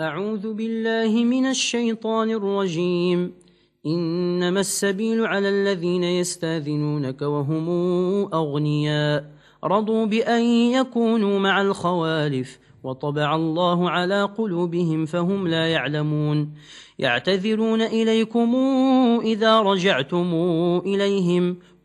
أعوذ بالله من الشيطان الرجيم. إنما السبيل على الذين يستاذنونك وهم أغنياء. رضوا بأن يكونوا مع الخوالف وطبع الله على قلوبهم فهم لا يعلمون. يعتذرون إليكم إذا رجعتم إليهم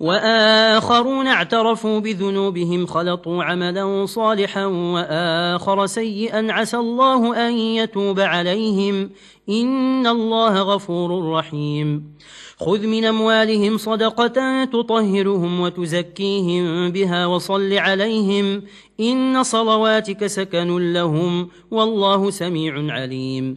وآخرون اعترفوا بذنوبهم خلطوا عملا صالحا وآخر سيئا عسى الله أن يتوب عليهم. إن الله غفور رحيم. خذ من أموالهم صدقة تطهرهم وتزكيهم بها وصل عليهم. إن صلواتك سكن لهم والله سميع عليم.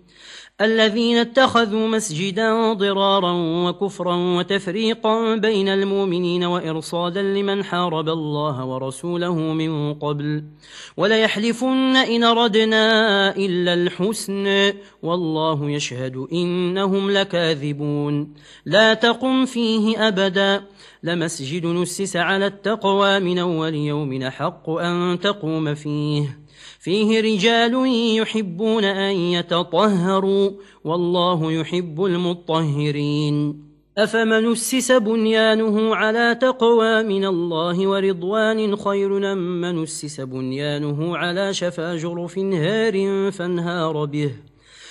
الذين اتخذوا مسجدا ضرارا وكفرا وتفريقا بين المؤمنين وإرصادا لمن حارب الله ورسوله من قبل. وليحلفن إن ردنا إلا الحسن. والله يشهد إنهم لكاذبون. لا تقم فيه أبدا. لمسجد نسس على التقوى من أول يوم حق أن تقوم فيه. فيه رجال يحبون أن يتطهروا والله يحب المطهرين أفمن السس بنيانه على تقوى من الله ورضوان خير من السس بنيانه على شفا جرف هار فانهار به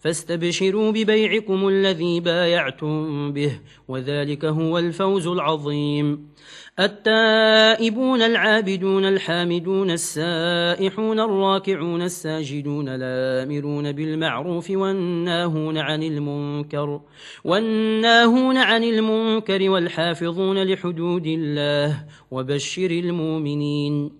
فاستبشروا ببيعكم الذي بايعتم به وذلك هو الفوز العظيم. التائبون العابدون الحامدون السائحون الراكعون الساجدون الآمرون بالمعروف والناهون عن المنكر والناهون عن المنكر والحافظون لحدود الله وبشر المؤمنين.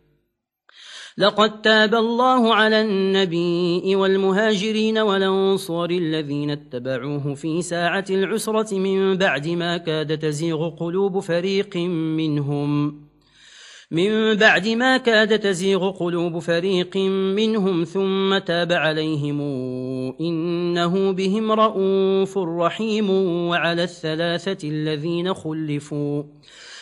لقد تاب الله على النبي والمهاجرين ولنصر الذين اتبعوه في ساعة العسرة من بعد ما كاد تزيغ قلوب فريق منهم. من بعد ما كاد تزيغ قلوب فريق منهم ثم تاب عليهم. إنه بهم رؤوف رحيم وعلى الثلاثة الذين خلفوا.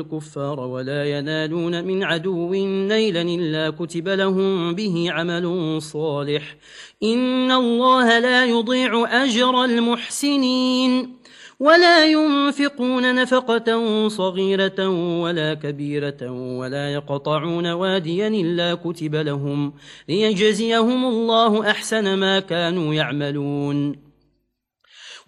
الكفار ولا ينالون من عدو نيلا إلا كتب لهم به عمل صالح. إن الله لا يضيع أجر المحسنين. ولا ينفقون نفقة صغيرة ولا كبيرة ولا يقطعون واديا إلا كتب لهم ليجزيهم الله أحسن ما كانوا يعملون.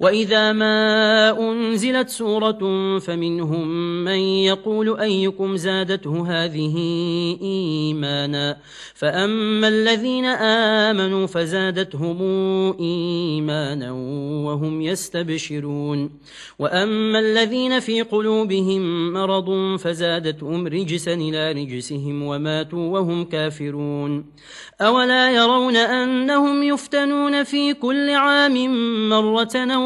وإذا ما أنزلت سورة فمنهم من يقول أيكم زادته هذه إيمانا فأما الذين آمنوا فزادتهم إيمانا وهم يستبشرون وأما الذين في قلوبهم مرض فزادتهم رجسا إلى رجسهم وماتوا وهم كافرون أولا يرون أنهم يفتنون في كل عام مرة نوعا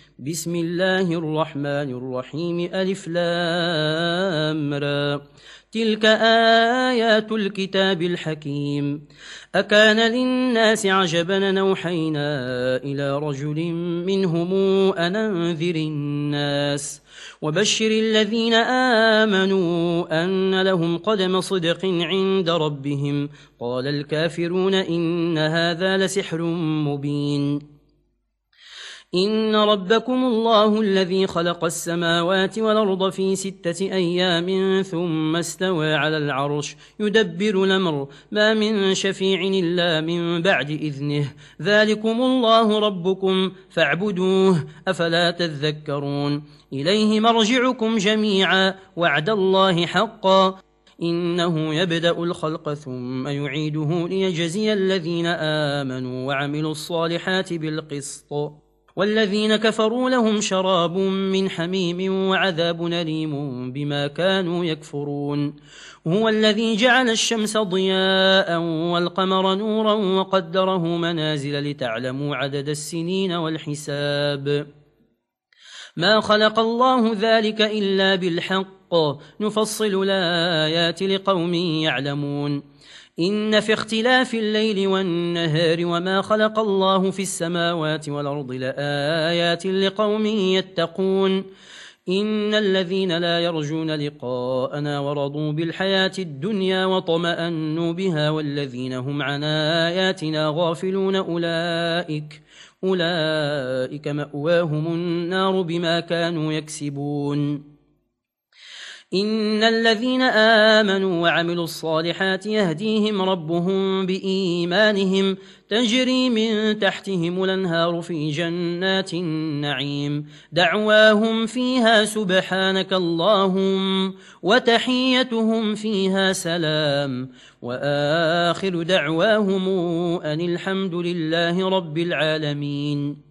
بسم الله الرحمن الرحيم ألف لامرا تلك آيات الكتاب الحكيم أكان للناس عجبا نوحينا إلى رجل منهم أننذر الناس۔ وبشر الذين آمنوا أن لهم قدم صدق عند ربهم۔ قال الكافرون إن هذا لسحر مبين إن ربكم الله الذي خلق السماوات والأرض في ستة أيام ثم استوى على العرش يدبر الأمر ما من شفيع إلا من بعد إذنه ذلكم الله ربكم فاعبدوه أفلا تذكرون إليه مرجعكم جميعا وعد الله حقا إنه يبدأ الخلق ثم يعيده ليجزي الذين آمنوا وعملوا الصالحات بالقسط والذين كفروا لهم شراب من حميم وعذاب نليم بما كانوا يكفرون. هو الذي جعل الشمس ضياء والقمر نورا وقدره منازل لتعلموا عدد السنين والحساب. ما خلق الله ذلك إلا بالحق. نفصل الآيات لقوم يعلمون. إن في اختلاف الليل والنهار وما خلق الله في السماوات والأرض لآيات لقوم يتقون. إن الذين لا يرجون لقاءنا ورضوا بالحياة الدنيا وطمأنوا بها والذين هم عن آياتنا غافلون أولئك, أولئك مأواهم النار بما كانوا يكسبون. إن الذين آمنوا وعملوا الصالحات يهديهم ربهم بإيمانهم تجري من تحتهم الأنهار في جنات النعيم دعواهم فيها سبحانك اللهم وتحيتهم فيها سلام وآخر دعواهم أن الحمد لله رب العالمين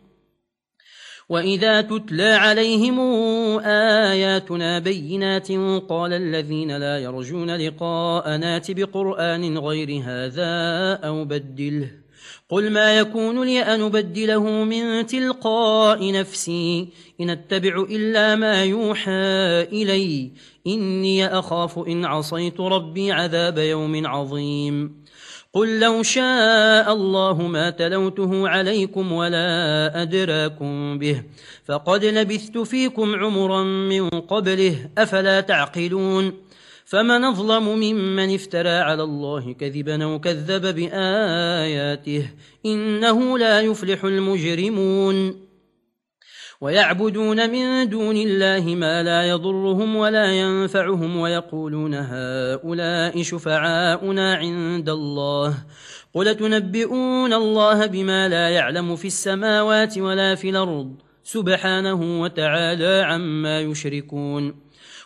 وإذا تتلى عليهم آياتنا بينات قال الذين لا يرجون لقاءنات بقرآن غير هذا أو بدله قل ما يكون لي أن أبدله من تلقاء نفسي إن اتبع إلا ما يوحى إلي إني أخاف إن عصيت ربي عذاب يوم عظيم قل لو شاء الله ما تلوته عليكم ولا أدراكم به فقد لبثت فيكم عمرا من قبله أفلا تعقلون؟ فمن ظلم ممن افترى على الله كذبا وكذب بآياته إنه لا يفلح المجرمون. ويعبدون من دون الله ما لا يضرهم ولا ينفعهم ويقولون هؤلاء شفعاؤنا عند الله. قل تنبئون الله بما لا يعلم في السماوات ولا في الأرض. سبحانه وتعالى عما يشركون.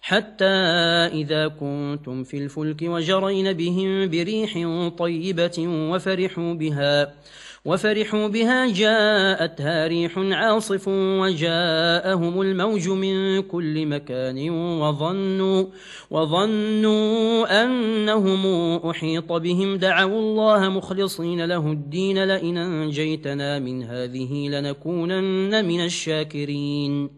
حتى إذا كنتم في الفلك وجرين بهم بريح طيبة وفرحوا بها وفرحوا بها جاءتها ريح عاصف وجاءهم الموج من كل مكان وظنوا, وظنوا أنهم أحيط بهم. دعوا الله مخلصين له الدين لئن أنجيتنا من هذه لنكونن من الشاكرين.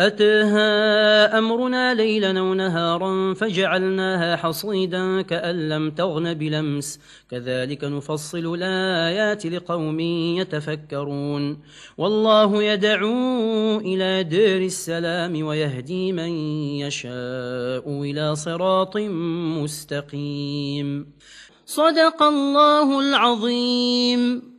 أتها أمرنا ليلا ونهارا فجعلناها حصيدا كأن لم تغن بلمس. كذلك نفصل الآيات لقوم يتفكرون. والله يدعو إلى دير السلام ويهدي من يشاء إلى صراط مستقيم. صدق الله العظيم.